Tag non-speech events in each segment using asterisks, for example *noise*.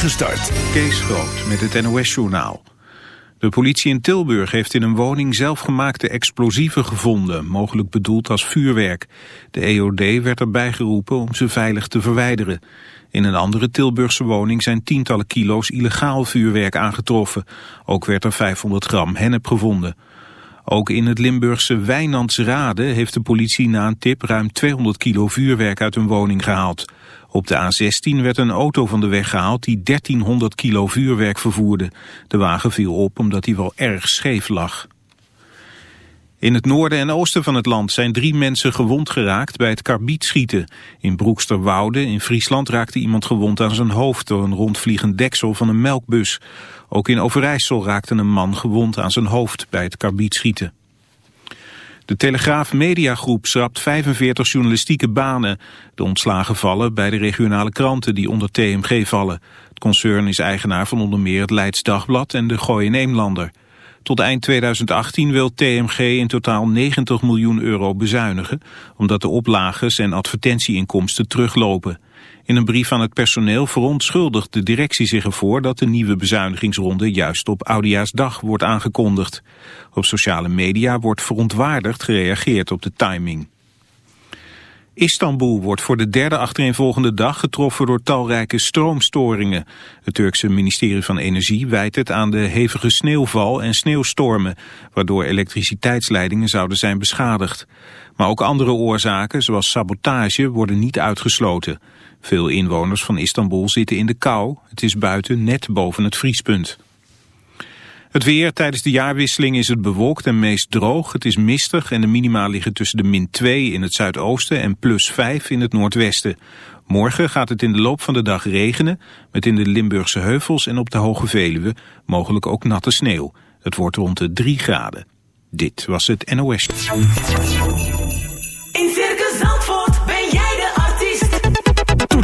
voorspoedige start. Kees Groot met het NOS-journaal. De politie in Tilburg heeft in een woning zelfgemaakte explosieven gevonden, mogelijk bedoeld als vuurwerk. De EOD werd erbij geroepen om ze veilig te verwijderen. In een andere Tilburgse woning zijn tientallen kilo's illegaal vuurwerk aangetroffen. Ook werd er 500 gram hennep gevonden. Ook in het Limburgse Wijnandsrade heeft de politie na een tip ruim 200 kilo vuurwerk uit een woning gehaald. Op de A16 werd een auto van de weg gehaald die 1300 kilo vuurwerk vervoerde. De wagen viel op omdat hij wel erg scheef lag. In het noorden en oosten van het land zijn drie mensen gewond geraakt bij het karbietschieten. In Broeksterwoude in Friesland raakte iemand gewond aan zijn hoofd door een rondvliegend deksel van een melkbus. Ook in Overijssel raakte een man gewond aan zijn hoofd bij het karbietschieten. De Telegraaf Mediagroep schrapt 45 journalistieke banen. De ontslagen vallen bij de regionale kranten die onder TMG vallen. Het concern is eigenaar van onder meer het Leids Dagblad en de Gooi in Eemlander. Tot eind 2018 wil TMG in totaal 90 miljoen euro bezuinigen... omdat de oplages en advertentieinkomsten teruglopen. In een brief aan het personeel verontschuldigt de directie zich ervoor dat de nieuwe bezuinigingsronde juist op Oudejaarsdag wordt aangekondigd. Op sociale media wordt verontwaardigd gereageerd op de timing. Istanbul wordt voor de derde achtereenvolgende dag getroffen door talrijke stroomstoringen. Het Turkse ministerie van Energie wijt het aan de hevige sneeuwval en sneeuwstormen, waardoor elektriciteitsleidingen zouden zijn beschadigd. Maar ook andere oorzaken, zoals sabotage, worden niet uitgesloten. Veel inwoners van Istanbul zitten in de kou. Het is buiten net boven het vriespunt. Het weer tijdens de jaarwisseling is het bewolkt en meest droog. Het is mistig en de minima liggen tussen de min 2 in het zuidoosten en plus 5 in het noordwesten. Morgen gaat het in de loop van de dag regenen, met in de Limburgse heuvels en op de Hoge Veluwe mogelijk ook natte sneeuw. Het wordt rond de 3 graden. Dit was het NOS.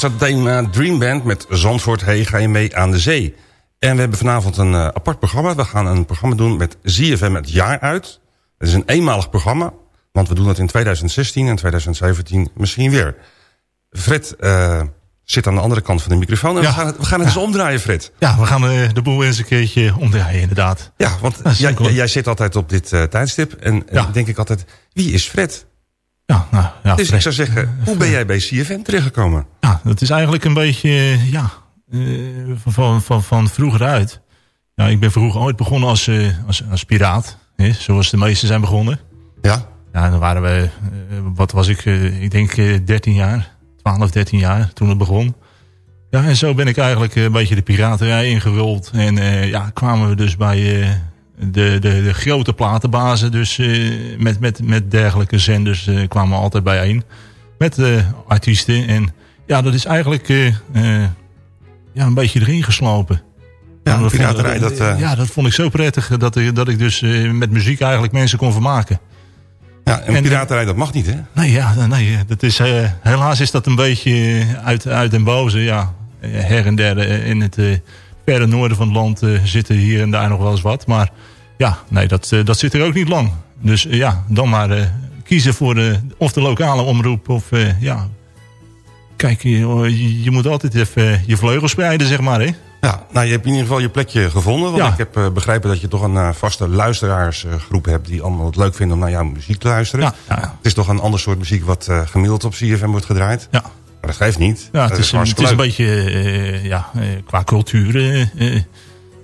Dat waren de Pasadena Dream Band met Zandvoort Hey, ga je mee aan de zee. En we hebben vanavond een eh, apart programma. We gaan een programma doen met ZFM het jaar uit. Het is een eenmalig programma, want we doen dat in 2016 en 2017 misschien weer. Fred eh, zit aan de andere kant van de microfoon en Ja. we gaan het, we gaan het eens omdraaien, Fred. Ja, we gaan eh, de boel eens een keertje omdraaien, inderdaad. Ja, want jij, jij zit altijd op dit tijdstip en Ja. denk ik altijd, wie is Fred? Ja, nou, ja, Dus ik zou zeggen, hoe ben jij bij CFM terechtgekomen? Ja, dat is eigenlijk een beetje, eh, ja, eh, van, van, van, vroeger uit. Ja, ik ben vroeger ooit begonnen als, eh, als, als piraat. Hè, zoals de meesten zijn begonnen. Ja, Ja, dan waren we, eh, wat was ik, eh, ik denk eh, 13 jaar, 12, 13 jaar toen het begon. Ja, en zo ben ik eigenlijk eh, een beetje de piraterij ingerold. En eh, ja, kwamen we dus bij eh, de, de, de grote platenbazen. Dus eh, met, met, met dergelijke zenders eh, kwamen we altijd bijeen. Met eh, artiesten. En ja, dat is eigenlijk ja, een beetje erin geslopen. ja dat vond- piraterij, dat... eh, ja, dat vond ik zo prettig dat ik, dat ik dus met muziek eigenlijk mensen kon vermaken. Ja, en En- piraterij, dat mag niet, hè? Nee, ja, nee, dat is, helaas is dat een beetje uit, uit den boze. Ja, her en der in het eh, verre noorden van het land zitten hier en daar nog wel eens wat. Maar ja, nee, dat, eh, dat zit er ook niet lang. Dus eh, ja, dan maar eh, kiezen voor de, of de lokale omroep of ja... Kijk, je, je, moet altijd even je vleugels spreiden, zeg maar, hè? Ja, nou, je hebt in ieder geval je plekje gevonden. Want Ja. ik heb eh, begrepen dat je toch een vaste luisteraarsgroep hebt... die allemaal het leuk vinden om naar jouw muziek te luisteren. Ja, ja. Het is toch een ander soort muziek wat gemiddeld op CFM wordt gedraaid. Ja, Maar dat geeft niet. ja Dat het, is, een, het is een beetje, ja, qua cultuur...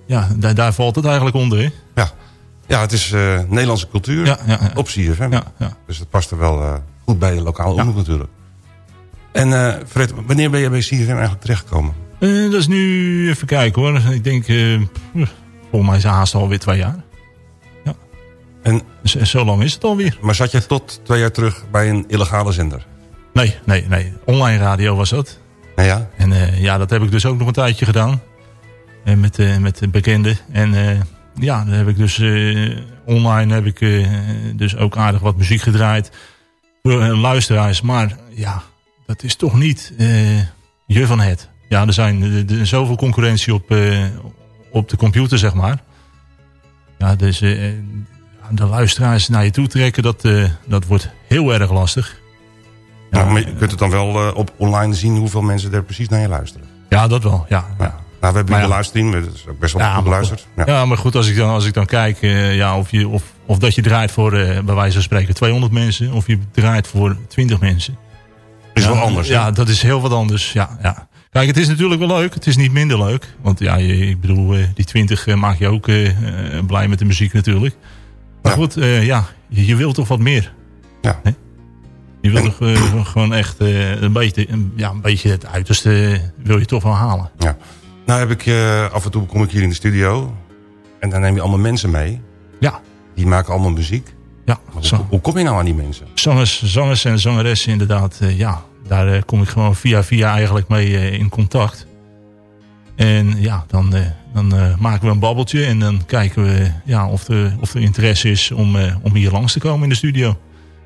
ja, daar, daar valt het eigenlijk onder, hè? Ja, ja het is eh, Nederlandse cultuur Ja, ja, ja. op CFM. Ja, ja. Dus dat past er wel eh, goed bij de lokale Ja. omroep natuurlijk. En eh, Fred, wanneer ben je bij CFM eigenlijk terechtgekomen? Dat is nu, even kijken hoor. Ik denk, volgens mij is het haast alweer twee jaar. En, Dus, zo lang is het alweer. maar zat je tot twee jaar terug bij een illegale zender? Nee, nee, nee. Online radio was dat. Nou ja, En ja, dat heb ik dus ook nog een tijdje gedaan. En met, met de bekenden. En ja, dan heb ik dus eh, online heb ik eh, dus ook aardig wat muziek gedraaid. Voor luisteraars. Maar ja, dat is toch niet eh, je van het. Ja, er zijn er, er- zoveel concurrentie op, op de computer, zeg maar. Ja, dus de luisteraars naar je toe trekken, dat, dat wordt heel erg lastig. Ja, Nou, maar je kunt het dan wel op online zien hoeveel mensen er precies naar je luisteren. ja dat wel. Ja, Ja. ja. Nou, we hebben Maar de livestream, dat is ook best wel Ja, goed beluisterd. Ja. Ja, maar goed, als ik dan, als ik dan kijk eh, ja, of, je, of, of dat je draait voor, eh, bij wijze van spreken, 200 mensen. Of je draait voor 20 mensen. is ja, wel anders. Ja, dat is heel wat anders. Ja, ja. Kijk, het is natuurlijk wel leuk. Het is niet minder leuk. Want ja, ik bedoel, eh, die 20 eh, maak je ook blij met de muziek natuurlijk. Maar Ja. goed, ja, je, je wilt toch wat meer. Ja. Hè? Je wilt toch gewoon echt een, beetje, een, ja, een beetje het uiterste wil je toch wel halen. Ja. Nou heb ik, eh, af en toe kom ik hier in de studio. En dan neem je allemaal mensen mee. Ja, Die maken allemaal muziek. ja. Maar hoe, hoe kom je nou aan die mensen? Zangers, zangers en zangeressen inderdaad, eh, ja, daar eh, kom ik gewoon via via eigenlijk mee in contact. En ja, dan, dan maken we een babbeltje en dan kijken we ja, of, er, of er interesse is om, om hier langs te komen in de studio.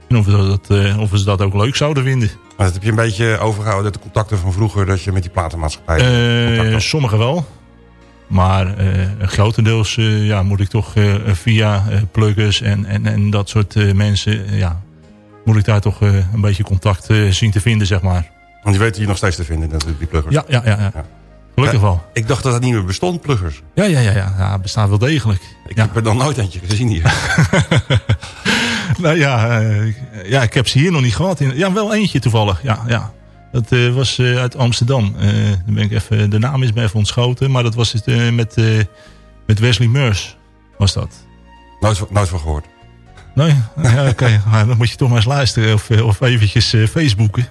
En of dat, eh, of ze dat ook leuk zouden vinden. Maar dat heb je een beetje overgehouden uit de contacten van vroeger... dat je met die platenmaatschappij Eh sommigen wel. Maar eh, grotendeels eh, ja, moet ik toch via pluggers en, en, en dat soort mensen... ja, moet ik daar toch een beetje contact zien te vinden, zeg maar. Want die weten hier nog steeds te vinden, natuurlijk, die pluggers. Ja, ja, ja. ja. Ja. Gelukkig wel. Ik dacht dat het niet meer bestond, pluggers. Ja, ja, ja, ja. ja bestaat wel degelijk. Ik heb er dan nooit eentje gezien hier. *laughs* *laughs* Nou ja, eh, ja, ik heb ze hier nog niet gehad. Ja, wel eentje toevallig. Ja, ja. Dat eh, was eh, uit Amsterdam. Dan ben ik even, de naam is me even ontschoten. Maar dat was het met, met Wesley Meurs. Was dat. nooit, van- nooit van gehoord. Nee, ja. Maar *laughs* dan moet je toch maar eens luisteren. Of, of eventjes Facebooken.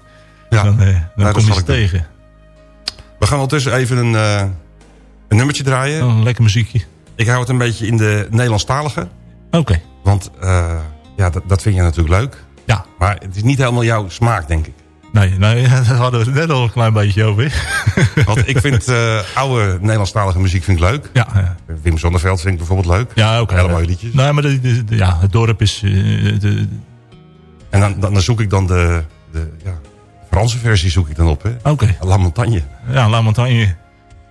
Ja. Dan, dan kom je ze doen. tegen. We gaan ondertussen even een, een nummertje draaien. Oh, een lekker muziekje. Ik hou het een beetje in de Nederlandstalige. Oké. Want eh, ja, dat, dat vind je natuurlijk leuk. Ja. Maar het is niet helemaal jouw smaak, denk ik. Nee, nee, *laughs* daar hadden we het net al een klein beetje over. *laughs* Want ik vind eh, oude Nederlandstalige muziek vind ik leuk. Ja, ja. Wim Zonneveld vind ik bijvoorbeeld leuk. Ja, oké. Hele mooie liedjes. Nee, maar de, de- de- ja, het dorp is... eh, de, En dan, dan, dan zoek ik dan de, de ja, Franse versie zoek ik dan op, hè. Oké. La Montagne. Ja, La Montagne.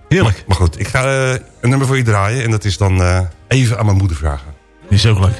Heerlijk. Maar goed, ik ga eh, een nummer voor je draaien. En dat is dan eh, even aan mijn moeder vragen. Die is ook leuk.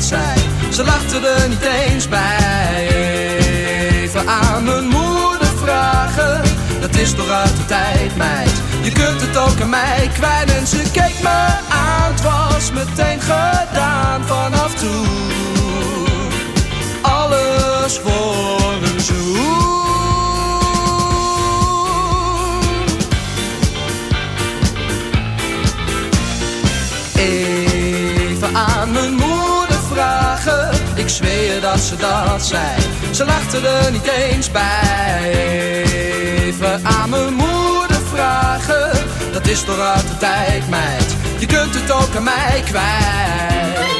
Ze lachte er niet eens bij. Even aan mijn moeder vragen, dat is toch uit de tijd, meid. Je kunt het ook aan mij kwijt en ze keek me aan. Het was meteen gedaan ze dat zei. Ze lachte er niet eens bij. Even aan mijn moeder vragen. Dat is toch uit de tijd, meid. Je kunt het ook aan mij kwijt.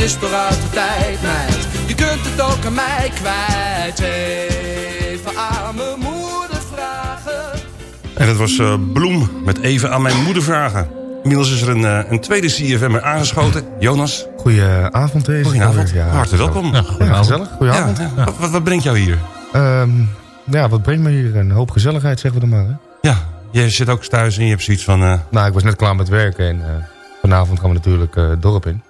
Dat is toch uit de tijd, meid. Je kunt het ook aan mij kwijt. Even aan mijn moeder vragen. En dat was eh, Bloem met even aan mijn moeder vragen. Inmiddels is er een, eh, een tweede CFM aangeschoten. Jonas, Goedenavond deze. goedenavond. Ja, Hartelijk welkom. Ja, Ja, goedenavond. gezellig. Goedenavond. Ja, Wat, brengt jou hier? Ehm, ja, wat brengt me hier? Een hoop gezelligheid, zeggen we dan maar. Hè? Ja, je zit ook thuis en je hebt zoiets van... eh, Nou, ik was net klaar met werken en eh, vanavond gaan we natuurlijk eh, het dorp in.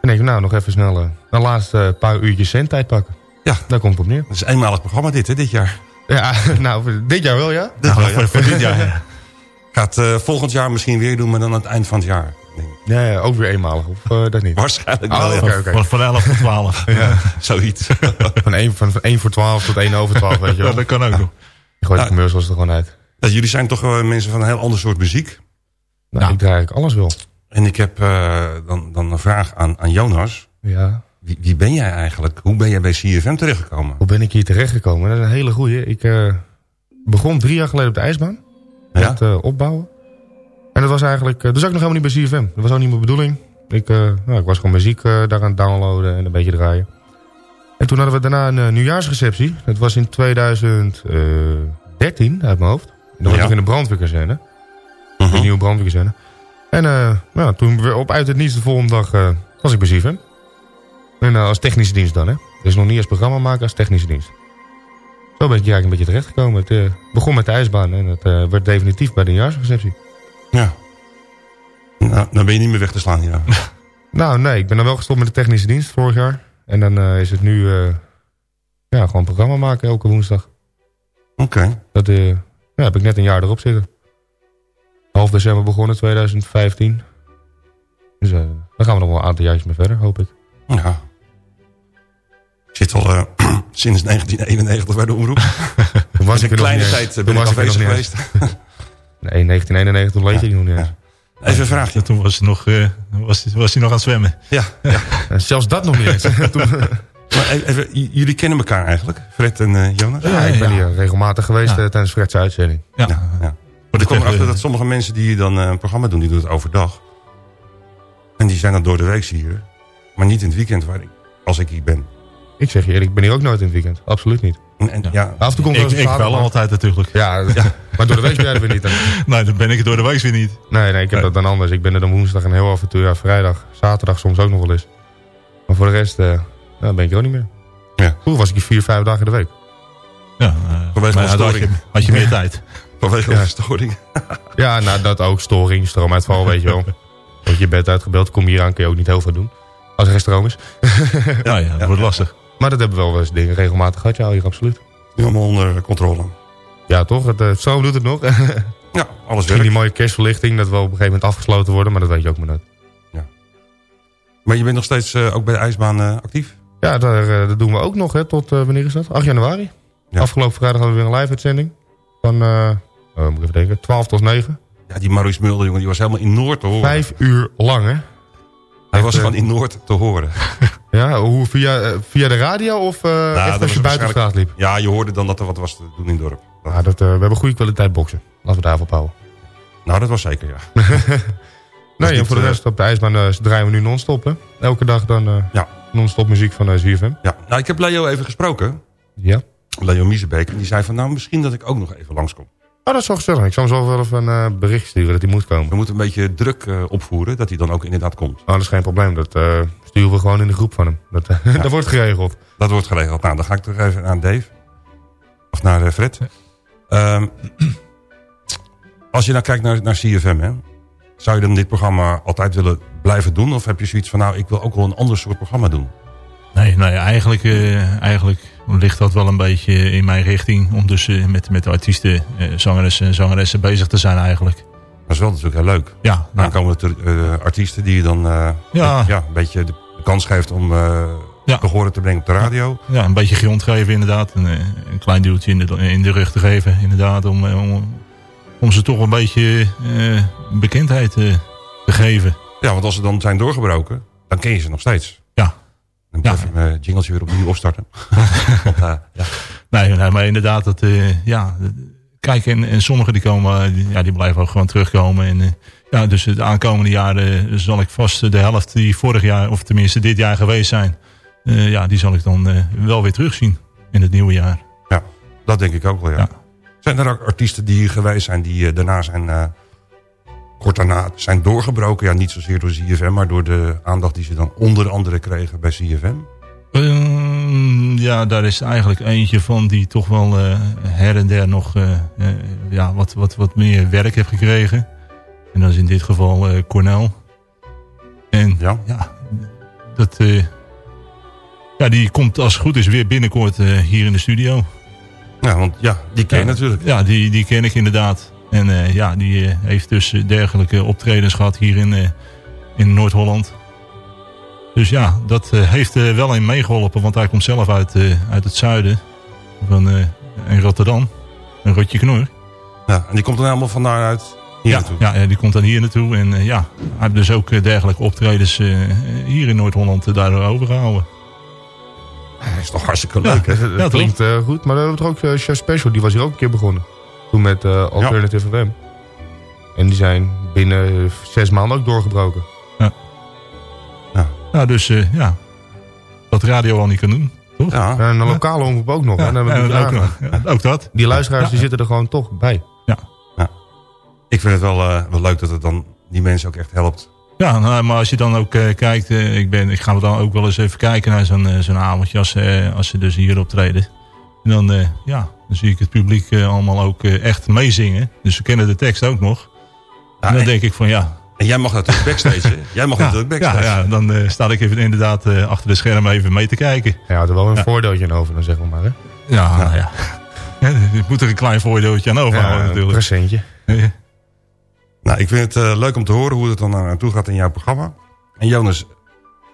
Ja, En denk ik, nou, nog even snel eh, een laatste paar uurtjes zendtijd pakken. ja, Daar komt het op neer. dat is een eenmalig programma dit, hè, dit jaar. Ja, *laughs* nou, voor dit jaar wel, ja? Dit *laughs* Nou, wel, ja. voor, voor dit jaar. ja. Gaat eh, volgend jaar misschien weer doen, maar dan aan het eind van het jaar. Denk ik. Ja, ja, ook weer eenmalig, of eh, dat niet? *laughs* Waarschijnlijk Oh, wel, ja. oké, oké. Van, van 11 tot 12. Zoiets. Van 1, van, van 1 voor 12 tot 1 over 12, weet je Ja, wel. dat kan ook nog. Ik gooi de Ja. commercials er gewoon uit. Ja, jullie zijn toch mensen van een heel ander soort muziek. Nou, Ja. ik draai eigenlijk alles wel. En ik heb eh, dan, dan een vraag aan, aan Jonas. Ja. Wie, wie ben jij eigenlijk? Hoe ben jij bij CFM terechtgekomen? Hoe ben ik hier terechtgekomen? Dat is een hele goeie. Ik eh, begon drie jaar geleden op de ijsbaan. Ja? Met eh, opbouwen. En dat was eigenlijk... Uh, dat zat ik nog helemaal niet bij CFM. Dat was ook niet mijn bedoeling. Ik, nou, ik was gewoon muziek daar aan het downloaden en een beetje draaien. En toen hadden we daarna een nieuwjaarsreceptie. Dat was in 2013 uit mijn hoofd. En dat was Ja. nog in de brandweerkazerne. Mhm. De nieuwe brandweerkazerne. En eh, nou, toen weer op uit het niets de volgende dag eh, was ik bij. En eh, als technische dienst dan, hè. Dus nog niet als programma maken, als technische dienst. Zo ben ik eigenlijk een beetje terechtgekomen. Het eh, begon met de ijsbaan en het eh, werd definitief bij de nieuwjaarsreceptie. Ja. Nou, dan ben je niet meer weg te slaan hier. *laughs* Nou, nee, ik ben dan wel gestopt met de technische dienst vorig jaar. En dan is het nu ja, gewoon programma maken elke woensdag. Oké. Dat eh, ja, heb ik net een jaar erop zitten. Half december begonnen, 2015. Dus eh daar gaan we nog wel een aantal jaartjes mee verder, hoop ik. Ja. Ik zit al, eh, *clears throat* Sinds 1991 bij de omroep. *laughs* Toen was ik Een kleine niet tijd eh, Toen ben ik was afwezig *laughs* nog niet eens. geweest. Nee, 1991, toen leed je nog niet eens. Even een vraagje. Ja, toen was hij nog, eh, was, was hij nog aan het zwemmen. Ja, ja. En zelfs dat nog niet eens. *laughs* Toen, Maar e- even, jullie kennen elkaar eigenlijk, Fred en eh, Jonas? ja, ik ben ja. hier regelmatig geweest Ja. tijdens Fred's uitzending. Ja. *laughs* Ja. Voor Ik kom erachter dat sommige mensen die dan eh, een programma doen, die doen het overdag. En die zijn dan door de week hier. Maar niet in het weekend waar ik, als ik hier ben. Ik zeg je eerlijk, ik ben hier ook nooit in het weekend. Absoluut niet. En, en, ja. Af en toe komt er Ik, ik wel altijd natuurlijk. *laughs* Ja, maar door de week ben je er weer niet. Dan- *laughs* Nee, dan ben ik het door de week weer niet. Nee, nee, ik heb dat dan anders. Ik ben er dan woensdag en heel af en toe, ja, vrijdag, zaterdag soms ook nog wel eens. Maar voor de rest, eh nou, ben ik er ook niet meer. Ja. Vroeger was ik hier vier, vijf dagen in de week. Ja, maar ja, dan had, je, had je meer tijd. Vanwege Ja. storing. *laughs* Ja, nou, dat ook. Storing, stroomuitval, weet je wel. Word je bed uitgebeld, kom hier aan, kun je ook niet heel veel doen. Als er geen stroom is. *laughs* Ja, ja, dat wordt lastig. Maar dat hebben we wel eens dingen regelmatig gehad, ja, hier absoluut. Nu allemaal onder controle. Ja, toch? Het eh, stroom doet het nog. *laughs* Ja, alles Misschien die werkt. mooie kerstverlichting, dat we op een gegeven moment afgesloten worden, maar dat weet je ook maar nooit. Maar je bent nog steeds eh, ook bij de ijsbaan eh, actief? Ja, daar, dat doen we ook nog, hè, tot, wanneer is dat? 8 januari. Ja. Afgelopen vrijdag hadden we weer een live-uitzending. Van, moet ik even denken, 12 tot 9. Ja, die Maurice Mulder, jongen, die was helemaal in Noord te horen. Vijf uur lang, hè? Hij was eh, gewoon in Noord te horen. *laughs* Ja, hoe, via, eh, via de radio of eh Nou, echt als je buiten op straat liep? Ja, je hoorde dan dat er wat was te doen in het dorp. Dat- Ja, dat, eh, we hebben goede kwaliteit boksen. Laten we daarvoor houden. Nou, dat was zeker, ja. *laughs* Nee, en voor de eh, rest op de ijsbaan eh, draaien we nu non-stop, hè? Elke dag dan eh, Ja. non-stop muziek van uh, ZFM. ja. Nou, ik heb Leo even gesproken. Ja. Leo Miezebeek. En die zei van, nou, misschien dat ik ook nog even langskom. Oh, dat is wel gezellig. Ik zal hem zo wel even een eh, bericht sturen dat hij moet komen. We moeten een beetje druk eh, opvoeren, dat hij dan ook inderdaad komt. Oh, dat is geen probleem. Dat eh, sturen we gewoon in de groep van hem. Dat, *laughs* dat wordt geregeld. Dat wordt geregeld. Nou, dan ga ik toch even naar Dave. Of naar eh, Fred. Ehm, *clears throat* als je nou kijkt naar, naar CFM, hè, zou je dan dit programma altijd willen blijven doen? Of heb je zoiets van, nou, ik wil ook wel een ander soort programma doen? Nee, nee eigenlijk, eh, ligt dat wel een beetje in mijn richting. Om dus eh, met, met artiesten, eh, zangeressen en zangeressen bezig te zijn eigenlijk. Dat is wel natuurlijk heel leuk. Ja, Dan nou, komen er eh, artiesten die je dan Ja. ja, een beetje de, kans geeft om eh Ja. te horen te brengen op de radio. ja, een beetje grond geven inderdaad. Een, een klein duwtje in de, in de rug te geven inderdaad. Om, om, om ze toch een beetje bekendheid te geven. Ja, want als ze dan zijn doorgebroken, dan ken je ze nog steeds. Dan moet even mijn jingletje weer opnieuw opstarten. *laughs* Want, eh, ja. Nee, nee, maar inderdaad, dat, eh, ja, kijk, en, en sommigen die komen, die- ja, die blijven ook gewoon terugkomen. En, eh, ja, dus de aankomende jaren zal ik vast de helft die vorig jaar, of tenminste dit jaar geweest zijn, ja, die zal ik dan wel weer terugzien in het nieuwe jaar. ja, dat denk ik ook wel, ja. Ja. Zijn er ook artiesten die hier geweest zijn, die daarna zijn... kort daarna zijn doorgebroken? Ja, niet zozeer door CFM, maar door de aandacht die ze dan onder andere kregen bij CFM. Ehm, ja, daar is eigenlijk eentje van die toch wel eh, her en der nog eh, eh, ja, wat, wat, wat meer werk heeft gekregen. En dat is in dit geval Cornel. En Ja. ja, dat, ja, die komt als het goed is weer binnenkort hier in de studio. Ja, want ja, die ken je Ja, natuurlijk. Ja, die, die ken ik inderdaad. En eh, ja, die eh, heeft dus eh, dergelijke optredens gehad hier in, in Noord-Holland. Dus ja, dat heeft wel in meegeholpen, want hij komt zelf uit, uit het zuiden van in Rotterdam. Een rotje knor. Ja, en die komt dan helemaal van daaruit hier Ja, naartoe. ja, ja, die komt dan hier naartoe. En ja, hij heeft dus ook dergelijke optredens hier in Noord-Holland daardoor overgehouden. Dat is toch hartstikke leuk, hè? Dat klinkt goed. Maar dan hebben we toch ook Chef Special. Die was hier ook een keer begonnen. Toen met eh, Alternative FM. En die zijn binnen eh, zes maanden ook doorgebroken. Nou, dus eh, ja, wat radio al niet kan doen. Toch? Ja, En een lokale omroep ook nog. Ja, ja, je ook, nog. Ja, ook dat. Die luisteraars Ja. die zitten er gewoon toch bij. ik vind het wel, eh, wel leuk dat het dan die mensen ook echt helpt. Ja, nou, maar als je dan ook eh, kijkt, eh, ik, ben, ik ga dan ook wel eens even kijken naar zo'n zo'n avondje als, eh, als ze dus hier optreden. En dan, eh, ja, dan zie ik het publiek eh, allemaal ook eh, echt meezingen. Dus ze kennen de tekst ook nog. Ja, en dan en, denk ik van ja, en jij mag natuurlijk *laughs* backstage, hè? Jij mag ja, natuurlijk ja, backstage. ja, dan eh, sta ik even inderdaad eh, achter de schermen even mee te kijken. Ja, had er wel een Ja. voordeeltje over, dan zeggen we maar. Hè? Ja, nou ja. *laughs* ja. Je moet er een klein voordeeltje aan overhouden Ja, een natuurlijk. presentje. Nou, ik vind het eh, leuk om te horen hoe het dan naartoe gaat in jouw programma. En Jonas,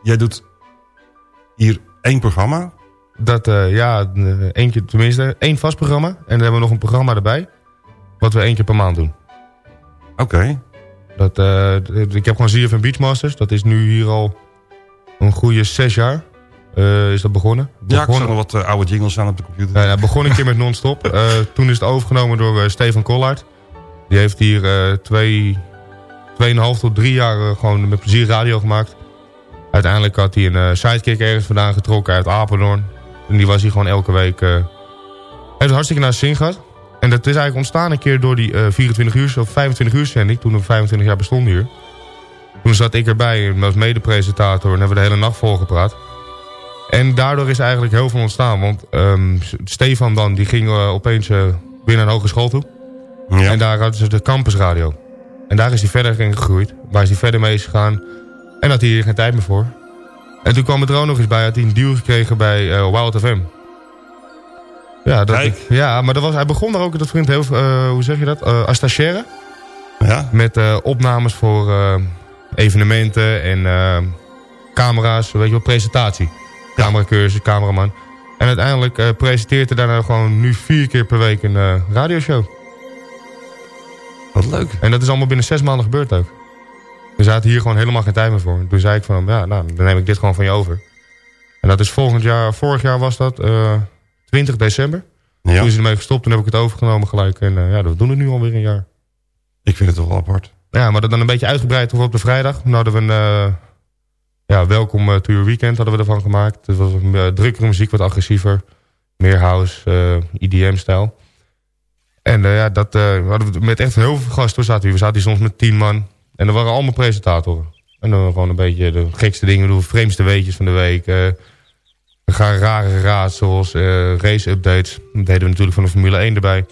jij doet hier één programma. Dat, eh, ja, eh, eentje, tenminste, één vast programma. En dan hebben we nog een programma erbij. Wat we één keer per maand doen. Oké. Dat, eh, ik heb gewoon ZFM Beachmasters. Dat is nu hier al een goede zes jaar. is dat begonnen. Ja, ik zag nog wat oude jingles aan op de computer. Nou ja, begon een keer met non-stop. *laughs* Toen is het overgenomen door Stefan Collard. Die heeft hier twee, tweeënhalf tot drie jaar gewoon met plezier radio gemaakt. Uiteindelijk had hij een sidekick ergens vandaan getrokken uit Apeldoorn. En die was hier gewoon elke week... eh hij heeft hartstikke naar zin gehad. En dat is eigenlijk ontstaan een keer door die eh 24 uur of 25 uur zending. Toen we 25 jaar bestonden hier. Toen zat ik erbij en was medepresentator en hebben we de hele nacht vol gepraat. En daardoor is eigenlijk heel veel ontstaan. Want ehm, Stefan dan, die ging eh, opeens eh, weer naar een hogeschool toe. Ja. En daar hadden ze de campusradio. En daar is hij verder in gegroeid. Waar is hij verder mee is gegaan. En had hij hier geen tijd meer voor. En toen kwam het er ook nog eens bij. Had hij een deal gekregen bij eh, Wild FM. Ja, dat, Kijk. ja, maar dat was, hij begon daar ook, dat vriend, heel, eh, hoe zeg je dat? Als stagiaire. ja. Met opnames voor evenementen en camera's, weet je wel, presentatie. Cameracursus, cameraman. En uiteindelijk presenteert hij daarna gewoon nu vier keer per week een radioshow. Wat leuk. En dat is allemaal binnen zes maanden gebeurd ook. Hij had hier gewoon helemaal geen tijd meer voor. Toen zei ik van ja, nou, dan neem ik dit gewoon van je over. En dat is volgend jaar, vorig jaar was dat, eh 20 december. Ja. Toen is ermee gestopt, toen heb ik het overgenomen gelijk. En eh, ja, we doen het nu alweer een jaar. Ik vind het toch wel apart. Ja, maar dat dan een beetje uitgebreid op de vrijdag. Dan hadden we een eh, ja, welkom uh, to your weekend hadden we ervan gemaakt. Het was een uh, drukkere muziek, wat agressiever. Meer house, uh, IDM-stijl. En uh, ja, dat uh, hadden we met echt heel veel gasten. Zaten we, we zaten hier soms met tien man. En er waren allemaal presentatoren. En dan gewoon een beetje de gekste dingen doen. Vreemdste weetjes van de week. Uh, we gaan rare raadsels, uh, race-updates. Dat deden we natuurlijk van de Formule 1 erbij.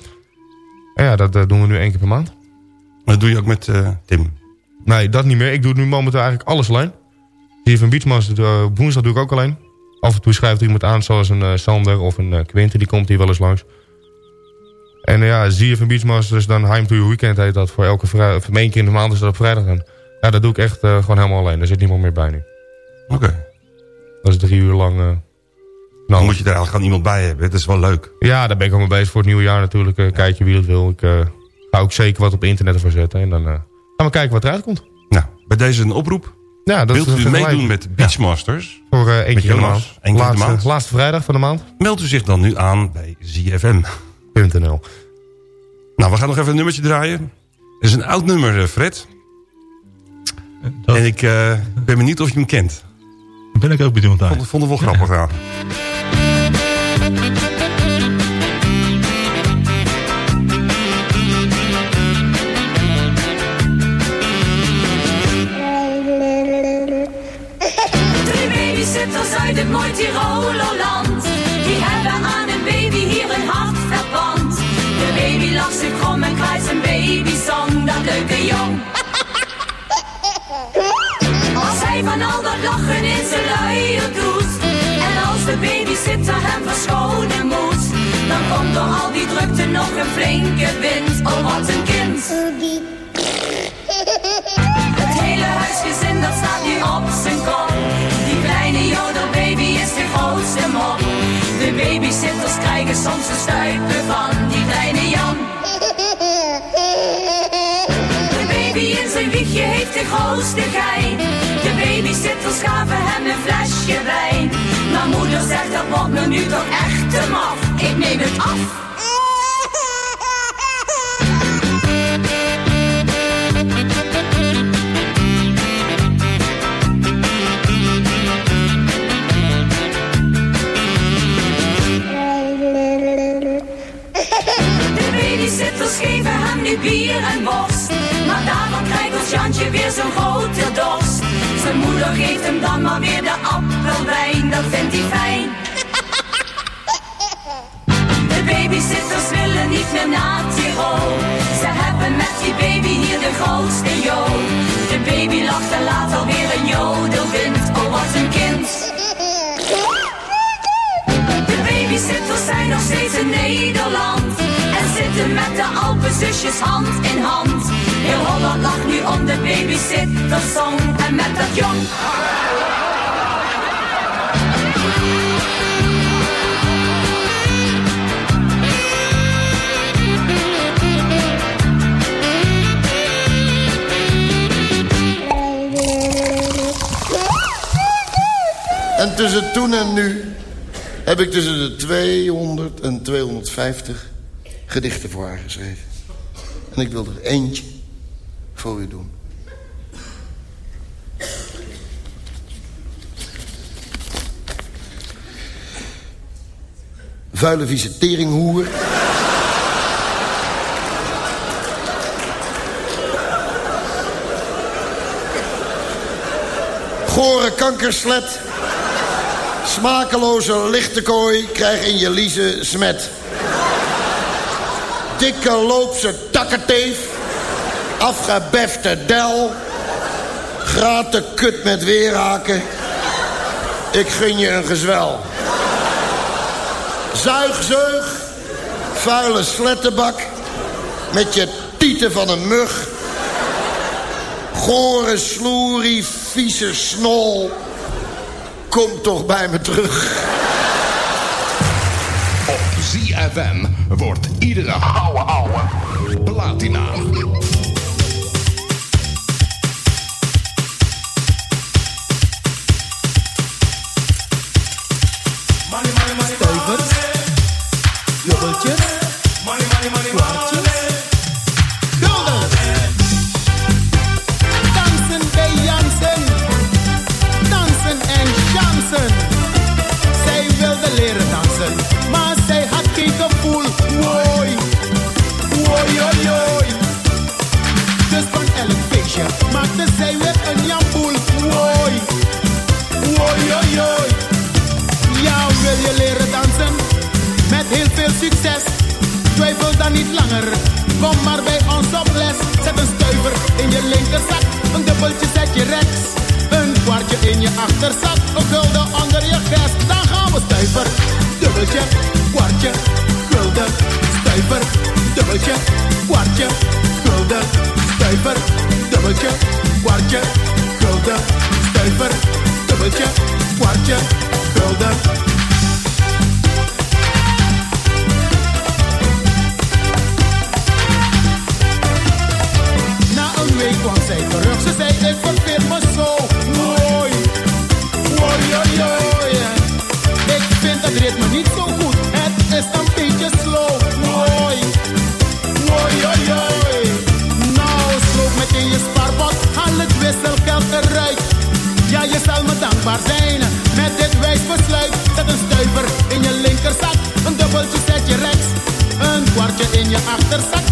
En ja, dat doen we nu één keer per maand. Maar dat doe je ook met uh, Tim? Nee, dat niet meer. Ik doe nu momenteel eigenlijk alles alleen. Hier van Beachmaster, woensdag doe ik ook alleen. Af en toe schrijft iemand aan, zoals een Sander of een uh, Quinte, die komt hier wel eens langs. En uh, ja, van Beachmasters, dan Heim to Your Weekend heet dat. Voor elke vrijdag, voor één keer in de maand is dat op vrijdag. En ja, dat doe ik echt uh, gewoon helemaal alleen. Daar zit niemand meer bij nu. Oké. Okay. Dat is drie uur lang... Uh, nou, dan moet je daar eigenlijk gewoon iemand bij hebben. Dat is wel leuk. Ja, daar ben ik al mee bezig voor het nieuwe jaar natuurlijk. Uh, kijk je wie het wil. Ik ga ook zeker wat op internet ervoor zetten. En dan gaan we kijken wat eruit komt. Nou, bij deze een oproep. Ja, dat Wilt u meedoen met Beachmasters? Ja. Voor uh, eentje in de maand. Keer laatste, de maand. laatste vrijdag van de maand. Meld u zich dan nu aan bij Nou, we gaan nog even een nummertje draaien. Het is een oud nummer, eh, Fred. Dat... En ik uh, ben benieuwd of je hem kent. Ben ik ook benieuwd naar. Vond, vond het wel grappig aan. Babysitter hem verschonen moet. Dan komt door al die drukte nog een flinke wind. Oh wat een kind. Het hele huisgezin dat staat nu op zijn kop. Die kleine jodelbaby is de grootste mop. De babysitters krijgen soms de stuipen van die kleine Jan. Wiegje heeft de grootste gein. De babysitters gaven hem een flesje wijn. Maar moeder zegt dat wordt me nu toch echt te maf. Ik neem het af. 250 gedichten voor haar geschreven. En ik wil er eentje voor u doen. Vuile vieze teringhoer. Gore kankerslet smakeloze lichte kooi krijg in je lieze smet. Dikke loopse takkenteef. Afgebefte del. Graten kut met weerhaken. Ik gun je een gezwel. Zuigzeug. Vuile slettenbak. Met je tieten van een mug. Gore sloerie, vieze snol kom toch bij me terug. Op ZFM wordt iedere ouwe ouwe platina. Ja, je zal me dankbaar zijn. Met dit wijs. Zet een stuiver in je linkerzak. Een dubbeltje zet je rechts. Een kwartje in je achterzak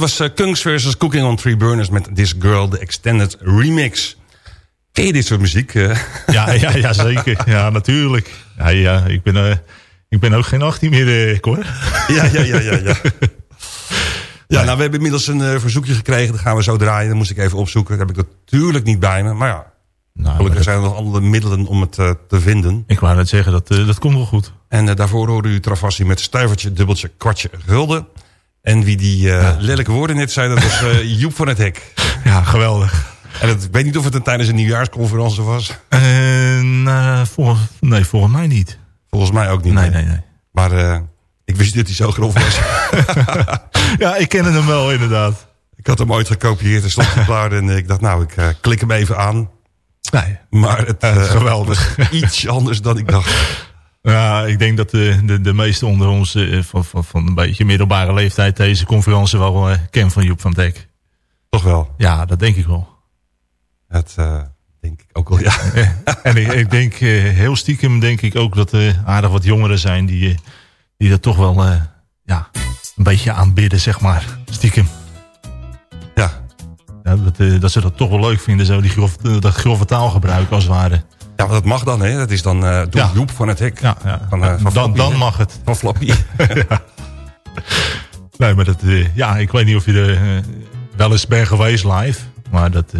Dat was uh, Kunks versus Cooking on Three Burners met This Girl, de extended remix. Ken je dit soort muziek? eh? *laughs* Ja, ja, ja zeker. Ja, natuurlijk. Ja, ja, ik, ben, eh, ik ben ook geen 18 meer, eh, Cor. *laughs* Ja, ja, ja, ja. ja. *laughs* Ja, nou, we hebben inmiddels een eh, verzoekje gekregen. Dat gaan we zo draaien. Dat moest ik even opzoeken. Dat heb ik natuurlijk niet bij me. Maar ja, Nou, gelukkig zijn er nog andere middelen om het eh, te vinden. Ik wou net zeggen, dat, eh, dat komt wel goed. En eh, daarvoor hoorde u Travassi met stuivertje, dubbeltje, kwartje, gulden. En wie die eh, lelijke woorden net zei, dat was eh, *laughs* Joep van het Hek. Ja, geweldig. En dat, ik weet niet of het een tijdens een nieuwjaarsconferentie was. Eh, nou, volgens, nee, volgens mij niet. Volgens mij ook niet. Nee, nee, nee. Maar ik wist niet dat hij zo grof was. *laughs* Ja, ik ken hem wel inderdaad. ik had hem ooit gekopieerd en stond klaar. En ik dacht, nou, ik klik hem even aan. Nee. Maar het, *laughs* geweldig. iets anders dan ik dacht. Ja, ik denk dat de, de, de meesten onder ons eh, van, van, van een beetje middelbare leeftijd deze conferentie wel eh, kennen van Joep van Dek. Toch wel. Ja, dat denk ik wel. Dat eh, denk ik ook wel, ja. *laughs* en ik, ik denk eh, heel stiekem denk ik ook dat er aardig wat jongeren zijn die, eh, die dat toch wel eh, ja, een beetje aanbidden, zeg maar. Stiekem. Ja. ja dat, eh, dat ze dat toch wel leuk vinden, zo die grof, eh, dat grove taalgebruik als het ware. Ja, dat mag dan, hè? Dat is dan Doe Ja. Joep van het Hek. Ja, ja. Van, eh, van dan, Flappy, dan mag het. Van Flappy. *laughs* Nee, maar dat, eh, ja, ik weet niet of je er wel eens bent geweest live. Maar dat,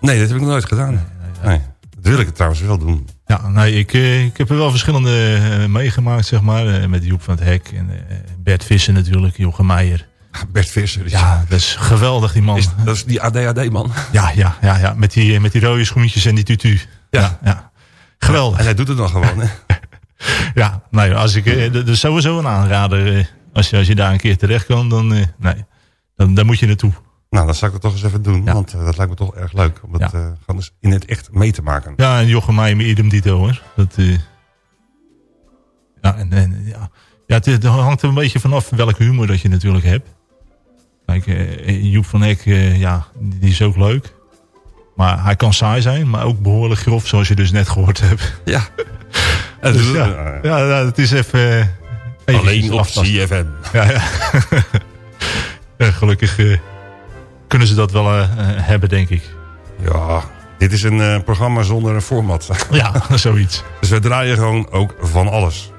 nee, dat heb ik nog nooit gedaan. Nee, Dat wil ik het trouwens wel doen. ja, nee, ik, ik heb er wel verschillende meegemaakt, zeg maar. met Joep van het Hek en Bert Visser natuurlijk, Jochem Meijer. Bert Visser. Is, Ja, dat is geweldig, die man. is, dat is die ADHD-man. Ja, ja, ja, ja. Met, die, met die rode schoentjes en die tutu. Ja. ja. Geweldig. En hij doet het dan gewoon, hè? *laughs* Ja, nou, als ik, eh, dat is sowieso een aanrader. eh, Als je, als je daar een keer terecht kan, dan, eh, nee, dan, dan moet je naartoe. Nou, dan zou ik dat toch eens even doen. Ja. Want dat lijkt me toch erg leuk. Om dat Ja. gewoon eens in het echt mee te maken. Ja, en Jochem Meijer, idem dito hoor. Dat, ja, en, en, ja. ja het, het hangt er een beetje vanaf welke humor dat je natuurlijk hebt. Kijk, Joep van Eck, ja, die is ook leuk. Maar hij kan saai zijn, maar ook behoorlijk grof, zoals je dus net gehoord hebt. Ja. *laughs* Dus dus, ja, eh, ja, ja, het is even... eh, alleen op. CFM. Ja, *laughs* ja. Gelukkig eh, kunnen ze dat wel hebben, denk ik. Ja, dit is een programma zonder een format. *laughs* Ja, zoiets. Dus we draaien gewoon ook van alles.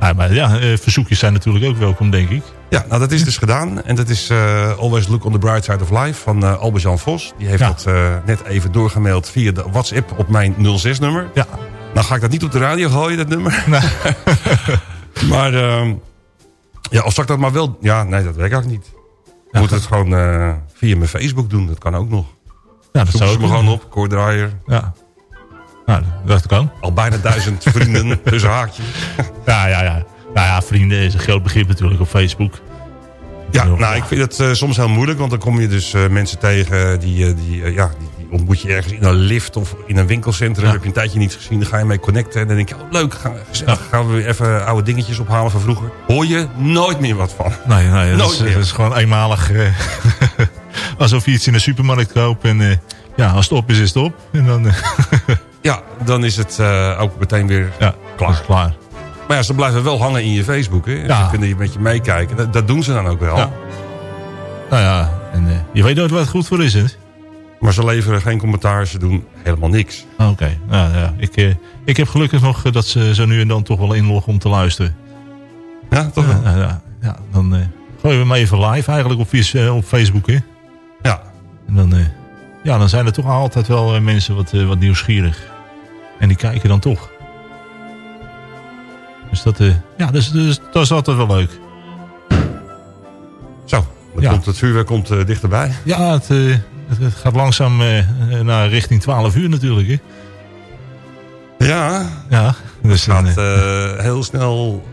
Ja, maar ja, verzoekjes zijn natuurlijk ook welkom, denk ik. Ja, nou dat is dus gedaan. En dat is eh, Always Look on the Bright Side of Life van eh Albert-Jan Vos. Die heeft Ja. dat eh, net even doorgemaild via de WhatsApp op mijn 06-nummer. Ja. Nou ga ik dat niet op de radio gooien, dat nummer. Nee. *laughs* maar ehm, ja, of ik dat maar wel... Ja, nee, dat werkt ook niet. Ik moet het gewoon via mijn Facebook doen. Dat kan ook nog. Ja, dat Zoek zou ze me gewoon op, Koordraaier. Ja. Nou, dat kan. Al bijna duizend vrienden *laughs* tussen haakjes. Ja, ja, ja. Nou ja, vrienden is een groot begrip natuurlijk op Facebook. Ja, nou, ik vind het eh, soms heel moeilijk, want dan kom je dus eh, mensen tegen die, eh, die, ja, die, die ontmoet je ergens in een lift of in een winkelcentrum. Ja. Heb je een tijdje niet gezien, dan ga je mee connecten. En dan denk je, oh leuk, gaan, we weer even oude dingetjes ophalen van vroeger. Hoor je nooit meer wat van. Nee, nee dat, Nooit is, meer. dat is gewoon eenmalig. *laughs* alsof je iets in de supermarkt koopt. En ja, als het op is, is het op. En dan *laughs* Ja, dan is het ook meteen weer ja, klaar. klaar. Maar ja, ze blijven wel hangen in je Facebook. Hè? Ja. Ze kunnen je met je meekijken. Dat, dat doen ze dan ook wel. Ja. Nou ja, en eh, je weet nooit wat het goed voor is, hè? Maar ze leveren geen commentaar, ze doen helemaal niks. Ah, Oké, nou, ja. ik, eh, ik heb gelukkig nog eh, dat ze zo nu en dan toch wel inloggen om te luisteren. Ja, toch wel? Ja, ja, ja, dan eh, gooien we hem even live eigenlijk op, op Facebook, hè? Ja. En dan, ja, dan zijn er toch altijd wel mensen wat, wat nieuwsgierig. En die kijken dan toch. Dus dat, eh, ja, dus, dus, dat is altijd wel leuk. Zo, dan Ja. komt het vuurwerk komt, eh, dichterbij. Ja, het, eh, het, het gaat langzaam naar richting 12 uur natuurlijk, hè? Ja, Ja, dus dan, gaat heel snel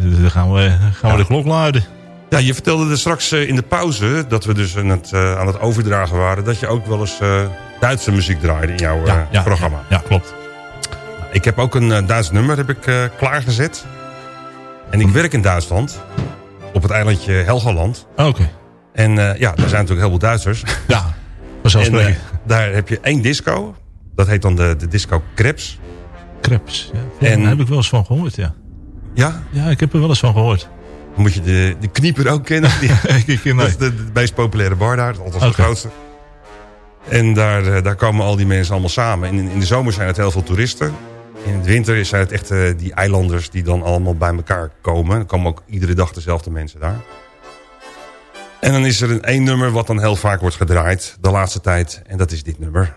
dan gaan we, gaan we de klok luiden. Ja, je vertelde er straks in de pauze... dat we dus aan het, aan het overdragen waren... dat je ook wel eens Duitse muziek draaide in jouw programma. Ja, klopt. Ik heb ook een eh, Duits nummer heb ik, eh, klaargezet. En ik werk in Duitsland. Op het eilandje Helgoland. Ah, Oké. En eh, ja, daar zijn natuurlijk heel veel Duitsers. Ja, *laughs* En vanzelfsprekend. eh, daar heb je één disco. Dat heet dan de, de disco Krebs. Krebs. Ja. En- Daar heb ik wel eens van gehoord, ja. Ja, Ja, ik heb er wel eens van gehoord. dan moet je de, de knieper ook kennen. *laughs* Die, ik, nee. Dat is de, de meest populaire bar daar. Althans Oké. de grootste. En daar, daar komen al die mensen allemaal samen. En in, in de zomer zijn het heel veel toeristen. In het winter zijn het echt eh, die eilanders die dan allemaal bij elkaar komen. Er komen ook iedere dag dezelfde mensen daar. En dan is er een één nummer wat dan heel vaak wordt gedraaid de laatste tijd. En dat is dit nummer.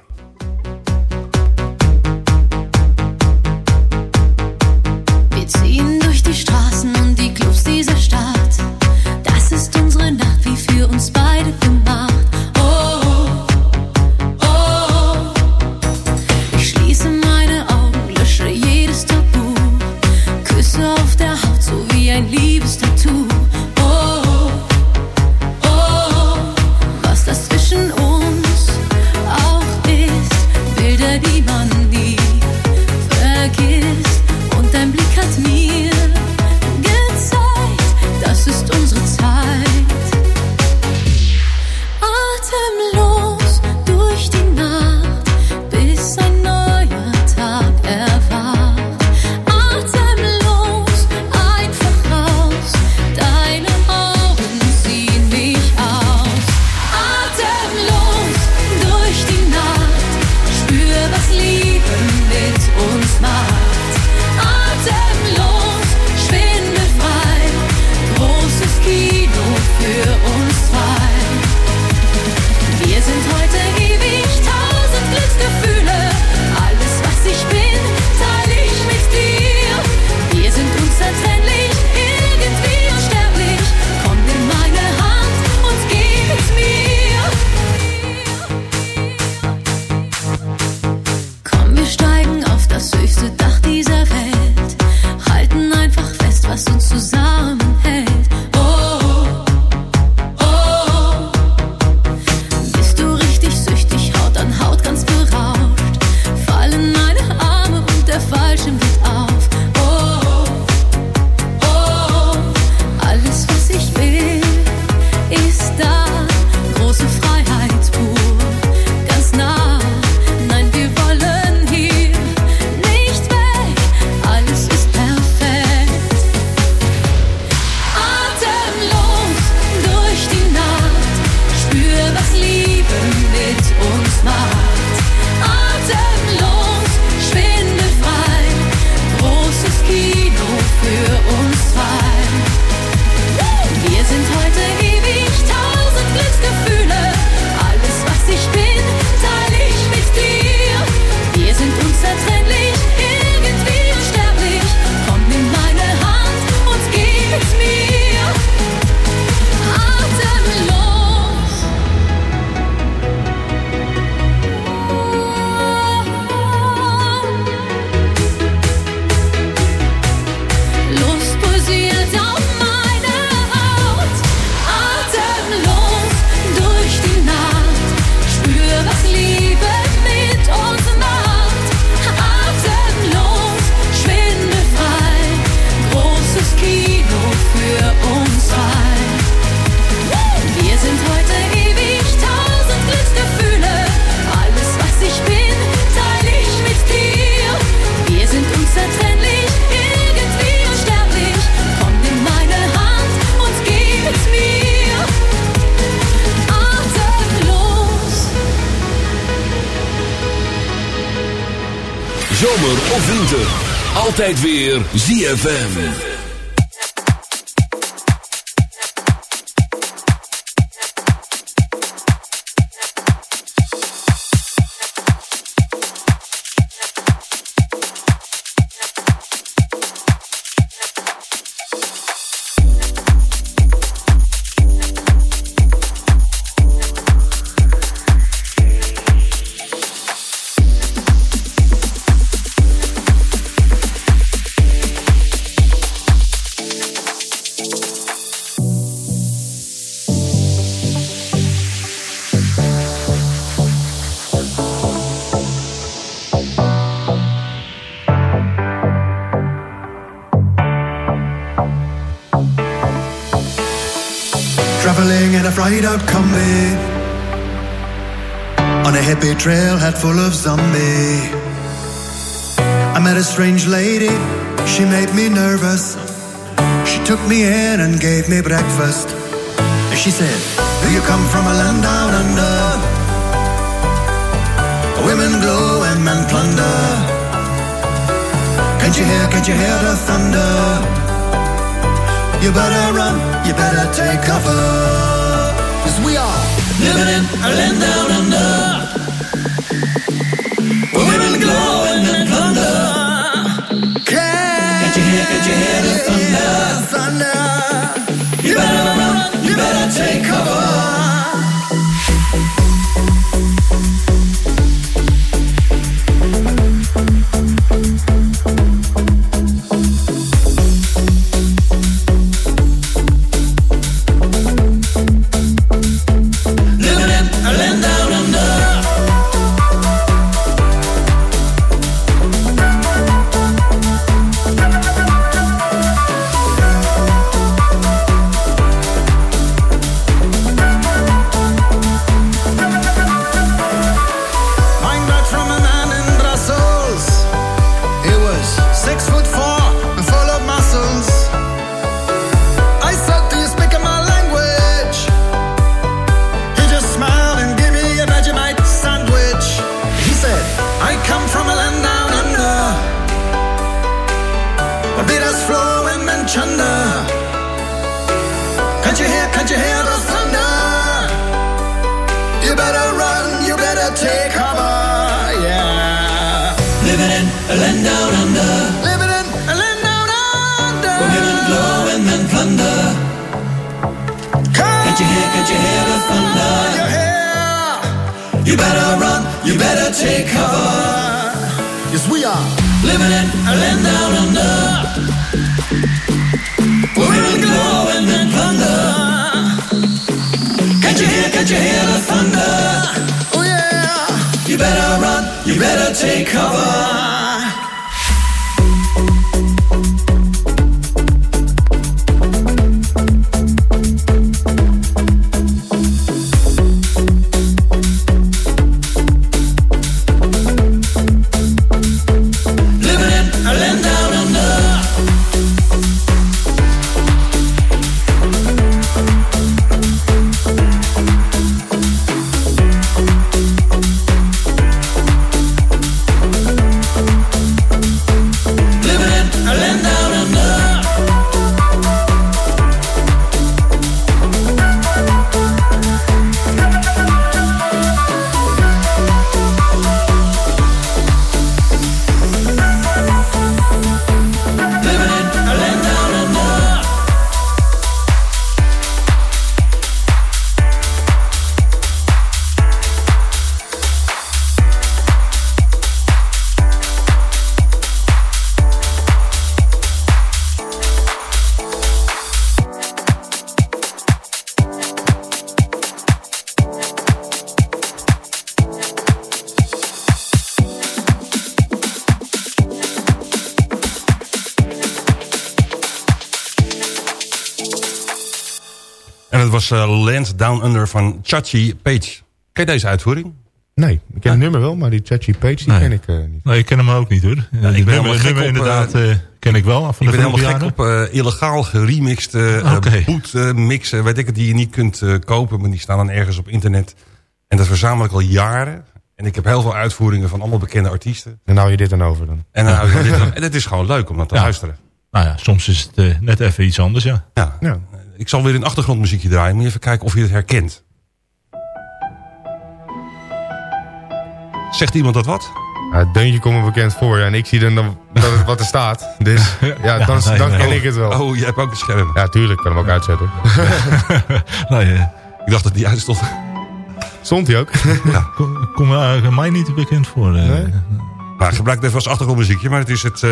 Altijd weer ZFM. Traveling in a fried out combi On a hippie trailhead full of zombie I met a strange lady, she made me nervous. She took me in and gave me breakfast. And she said, do you come from a land down under? Women glow and men plunder. Can't you hear, can't you hear the thunder you better run, you better take cover. Cause we are living in a land down under. Women glow and men plunder. Can't you hear, can't you hear the thunder? thunder. You better run, you better take cover. A land down under. Living in a land down under. Where women glow and men plunder. Can't you hear, can't you hear the thunder? You better run, you better take cover. Yes, we are. Living in a land down under. Where women glow and men plunder. Can't you hear, can't you hear the thunder? Oh yeah. You better run, you better take cover. Het was eh, Land Down Under van Chachi Page. Ken je deze uitvoering? Nee, ik ken het nummer wel, maar die Chachi Page die Nee. ken ik eh, niet. Nee, ik ken hem ook niet hoor. ik ben nummer, gek nummer op, inderdaad eh, ken ik wel. Van ik de ben helemaal gek op eh, illegaal geremixed uh, Oké. bootmixen. weet ik het, die je niet kunt eh, kopen, maar die staan dan ergens op internet. En dat verzamel ik al jaren. En ik heb heel veel uitvoeringen van allemaal bekende artiesten. En hou je dit dan over dan? En, dan hou je dit *laughs* dan- en het is gewoon leuk om naar te Ja. luisteren. Nou ja, soms is het net even iets anders, ja. Ja. Ja. Ik zal weer een achtergrondmuziekje draaien. Moet je even kijken of je het herkent. Zegt iemand dat wat? Ja, het deuntje komt me bekend voor. Ja, en ik zie dan, dan dat het wat er staat. Dus *laughs* ja, dan, nee, dan nee. ken ik het wel. Oh, jij hebt ook een scherm. Ja, tuurlijk. Kan hem ook uitzetten. *laughs* nou ja, Ik dacht dat die uitstond. Stond hij ook? *laughs* kom, kom er mij niet bekend voor. eh. Nee? Maar ik gebruik het even als achtergrondmuziekje. Maar het is het eh,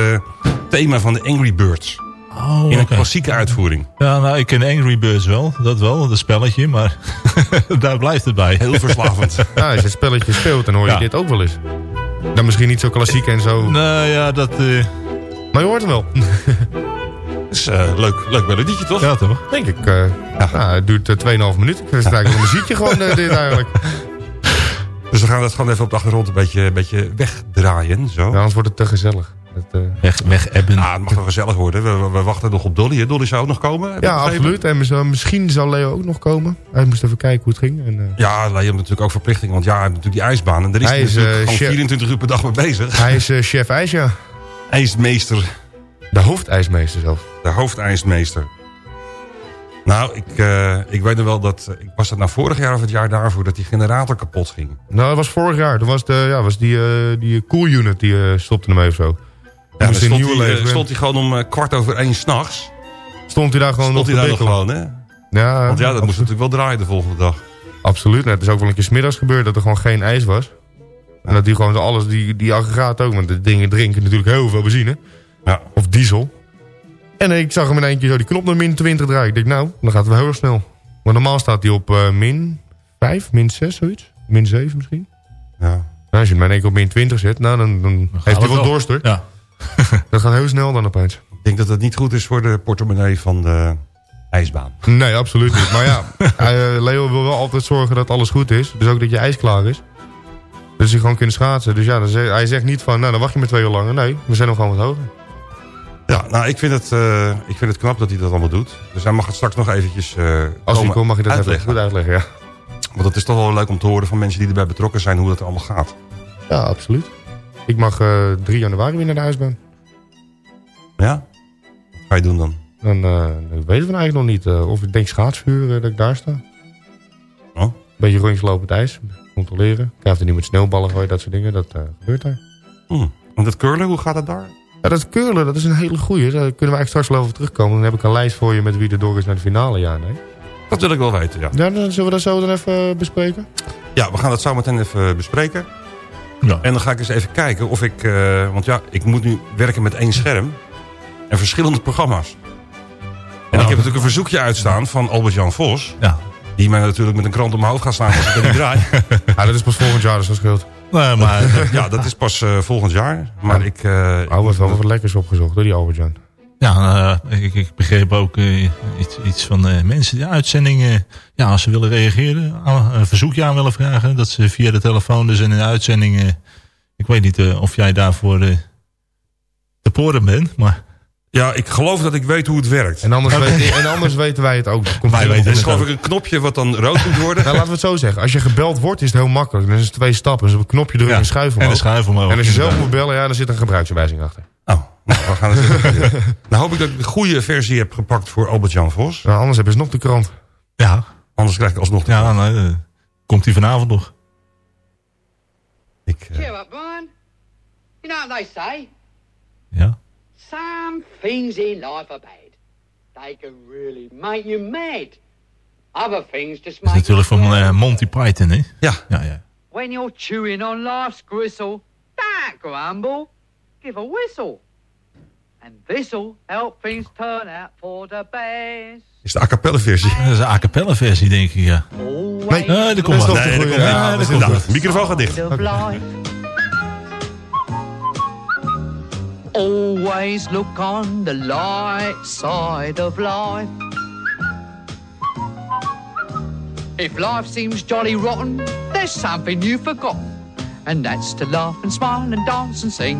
thema van de Angry Birds. Oh, In een klassieke uitvoering. Ja, nou, ik ken Angry Birds wel. Dat wel, dat spelletje. Maar *laughs* daar blijft het bij. Heel verslavend. *laughs* Ja, als je het spelletje speelt, dan hoor je Ja. dit ook wel eens. Dan misschien niet zo klassiek en zo. Nou ja, dat... eh, Maar je hoort hem wel. *laughs* is eh, leuk, leuk melodietje, toch? ja, toch? Denk ik. eh nou, het duurt eh, 2,5 minuten. Het is eigenlijk een muziekje gewoon dit eigenlijk. Dus we gaan dat gewoon even op de achtergrond een beetje, een beetje wegdraaien. Zo. Ja, anders wordt het te gezellig. Het, eh, Weg, weg ebben. Ah, het mag wel gezellig worden. We, we, we wachten nog op Dolly. hè? Dolly zou ook nog komen. ja, absoluut. En mis- eh, misschien zal Leo ook nog komen. Hij moest even kijken hoe het ging. En, eh, Ja, Leo heeft natuurlijk ook verplichtingen. Want ja, hij heeft natuurlijk die ijsbaan. En daar is hij, is, natuurlijk eh, gewoon chef- 24 uur per dag mee bezig. hij is eh, chef ijs, ja. IJsmeester. De hoofdijsmeester zelf. De hoofdijsmeester. Nou, ik, eh, ik weet nog wel dat... eh, Ik was dat nou vorig jaar of het jaar daarvoor... dat die generator kapot ging. Nou, dat was vorig jaar. Toen was, de, ja, was die, eh, die cool unit die eh, stopte ermee of zo. Ja, dan een stond, nieuwe hij, eh, stond hij gewoon om eh, kwart over één s'nachts. Stond hij daar gewoon Stond hij daar nog gewoon, hè? Ja, Want ja, dat moest natuurlijk wel draaien de volgende dag. Absoluut. Nou, het is ook wel een keer smiddags gebeurd dat er gewoon geen ijs was. En dat die gewoon alles, die, die aggregaat ook. Want de dingen drinken natuurlijk heel veel benzine. Ja. Of diesel. En ik zag hem in één keer zo die knop naar min 20 draaien. Ik denk, nou, dan gaat het wel heel snel. Maar normaal staat hij op eh, min 5, min 6, zoiets. Min 7 misschien. Ja. Nou, als je hem in één keer op min 20 zet, nou, dan, dan heeft hij wel wel. doorster. Ja. *laughs* Dat gaat heel snel dan opeens. Ik denk dat het niet goed is voor de portemonnee van de ijsbaan. Nee, absoluut niet. Maar ja, *laughs* eh, Leo wil wel altijd zorgen dat alles goed is. Dus ook dat je ijs klaar is. Dus hij gewoon kunnen schaatsen. Dus ja, dan zegt- hij zegt niet van, nou dan wacht je maar twee uur langer. Nee, we zijn nog gewoon wat hoger. Ja, nou, ik vind, het, eh, ik vind het knap dat hij dat allemaal doet. Dus hij mag het straks nog eventjes eh Als hij komt mag je dat even uitleggen. goed uitleggen, ja. Want het is toch wel leuk om te horen van mensen die erbij betrokken zijn... hoe dat allemaal gaat. Ja, absoluut. Ik mag eh 3 januari weer naar de ijsbaan. Ja? Wat ga je doen dan? Dan eh, dat weten we eigenlijk nog niet. eh, of ik denk schaatsvuur eh, dat ik daar sta. Oh. Beetje rondjes lopen het ijs. Controleren. Of er niet met sneeuwballen gooien, dat soort dingen. Dat eh, gebeurt daar. Hm. En dat curlen, hoe gaat het daar? Ja, dat curlen, dat is een hele goeie. Daar kunnen we eigenlijk straks wel over terugkomen. Dan heb ik een lijst voor je met wie er door is naar de finale, ja nee. Dat wil ik wel weten, ja. Ja, dan zullen we dat zo dan even eh, bespreken? Ja, we gaan dat zo meteen even bespreken. Ja. En dan ga ik eens even kijken of ik... eh, want ja, ik moet nu werken met één scherm. En verschillende programma's. En ik heb natuurlijk een verzoekje uitstaan van Albert-Jan Vos. Ja. Die mij natuurlijk met een krant om mijn hoofd gaat slaan als ik er niet draai. *laughs* Ja, dat is pas volgend jaar, dus dat scheelt. Nee, maar ja, dat is pas eh, volgend jaar. Maar ik... eh, Oude heeft wel wat lekkers opgezocht door die Albert-Jan. Ja, eh, ik, ik begreep ook eh, iets, iets van eh, mensen die uitzendingen... Ja, als ze willen reageren, een verzoekje aan willen vragen... dat ze via de telefoon dus in een uitzending... eh, ik weet niet eh, of jij daarvoor te poren bent, maar... ja, ik geloof dat ik weet hoe het werkt. En anders, weten, en anders weten wij het ook. Komt Wij weten Er is geloof ik een knopje wat dan rood moet worden. *laughs* Nou, laten we het zo zeggen. Als je gebeld wordt, is het heel makkelijk. Dan is het twee stappen. Dus een knopje drukken en schuiven en omhoog. een schuif omhoog. En als je zelf moet bellen, ja, dan zit een gebruiksaanwijzing achter. Oh, *laughs* we gaan het. Nou hoop ik dat ik de goede versie heb gepakt voor Albert-Jan Vos. Nou, anders hebben ze nog de krant. Ja, Anders krijg ik alsnog de ja nee, eh, komt die vanavond nog. Ik, eh, Cheer up, Brian. You know what they say? Ja. Some things in life are bad. They can really make you mad. Other things just Dat is make natuurlijk van eh, Monty Python, hè? ja, Ja, ja. When you're chewing on life's gristle, don't grumble. Give a whistle. And this'll help things turn out for the best. is de a cappella versie. Dat is een a cappella versie, denk ik, ja. Always Nee, dat komt wel. Nee, de dat komt. Ja, dat komt de microfoon gaat dicht. Always look on the light side of life. If life seems jolly rotten, there's something you've forgotten, and that's to laugh and smile and dance and sing.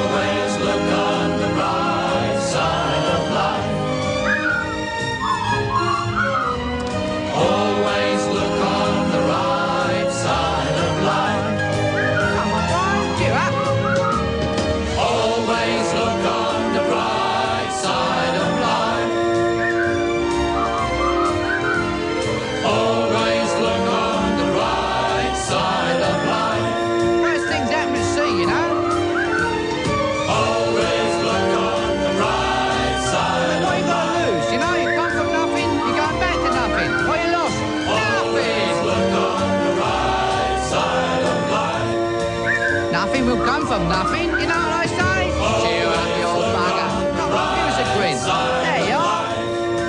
From nothing, you know what I say? Cheer up, you old bugger. Come on, give us a grin. There you are.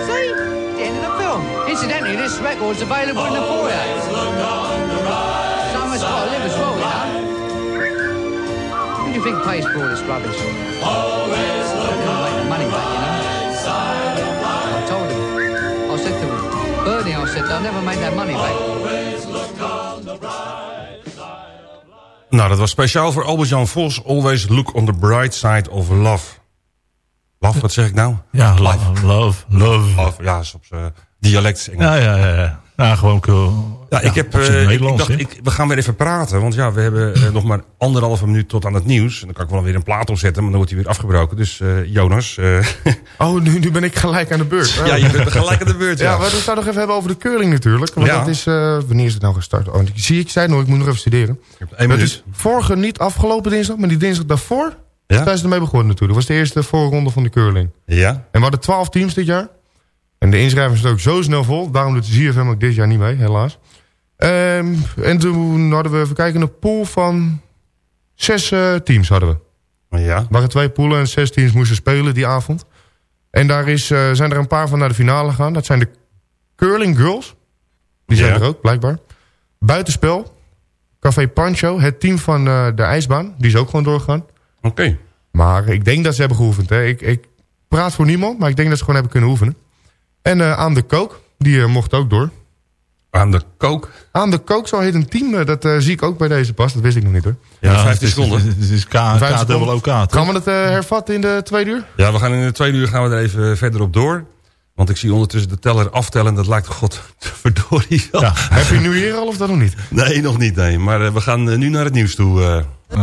See? The end of the film. Incidentally, this record's available in the foyer. Someone's got to live as well, you know. Who do you think pays for all this rubbish? Always look make the money back, you know. I told him. I said to him, Bernie, I said, they'll never make that money back. Nou, dat was speciaal voor Albert-Jan Vos. Always look on the bright side of love. Love, wat zeg ik nou? Ja, love, love, love. Love, ja, is op zijn dialect Engels. Ja, ja, ja. ja. Ja, gewoon cool. Ja, ik heb, eh, ik, ik Nederlands, dacht, ik, we gaan weer even praten. Want ja, we hebben eh, nog maar anderhalve minuut tot aan het nieuws. En dan kan ik wel weer een plaat opzetten, maar dan wordt hij weer afgebroken. Dus eh, Jonas. eh, *laughs* Oh, nu, nu ben ik gelijk aan de beurt. *laughs* Ja, je bent gelijk aan de beurt. Ja, Ja, maar we zouden nog even hebben over de curling natuurlijk. Want Ja. dat is, eh, wanneer is het nou gestart? Oh, ik zie, ik zei het nog, ik moet nog even studeren. minuut. is vorige, niet afgelopen dinsdag, maar die dinsdag daarvoor... Ja? zijn ze ermee begonnen natuurlijk. Dat was de eerste voorronde van de curling. Ja. En we hadden twaalf teams dit jaar. En de inschrijving zit ook zo snel vol. Daarom doet ZFM ook dit jaar niet mee, helaas. Ehm, en toen hadden we, even kijken, een pool van zes eh, teams hadden we. Ja. Er waren twee poolen en zes teams moesten spelen die avond. En daar is, eh, zijn er een paar van naar de finale gegaan. Dat zijn de Curling Girls. Die zijn Ja. er ook, blijkbaar. Buitenspel. Café Pancho, het team van eh, de ijsbaan. Die is ook gewoon doorgegaan. Oké. Maar ik denk dat ze hebben geoefend. Hè. Ik, ik praat voor niemand, maar ik denk dat ze gewoon hebben kunnen oefenen. En eh, aan de kook, die eh, mocht ook door. Aan de kook? Aan de kook, zo heet een team. eh, dat eh, zie ik ook bij deze pas. Dat wist ik nog niet hoor. Ja, het 15 is- seconden. Het is K, Vijf K seconden. dubbel OK. toch? Gaan we het eh, hervatten in de tweede uur? Ja, we gaan in de tweede uur gaan we er even verder op door. Want ik zie ondertussen de teller aftellen. Dat lijkt god verdorie wel. Ja. Heb je nu hier al of dat nog niet? Nee, nog niet. Nee. Maar we gaan nu naar het nieuws toe. eh.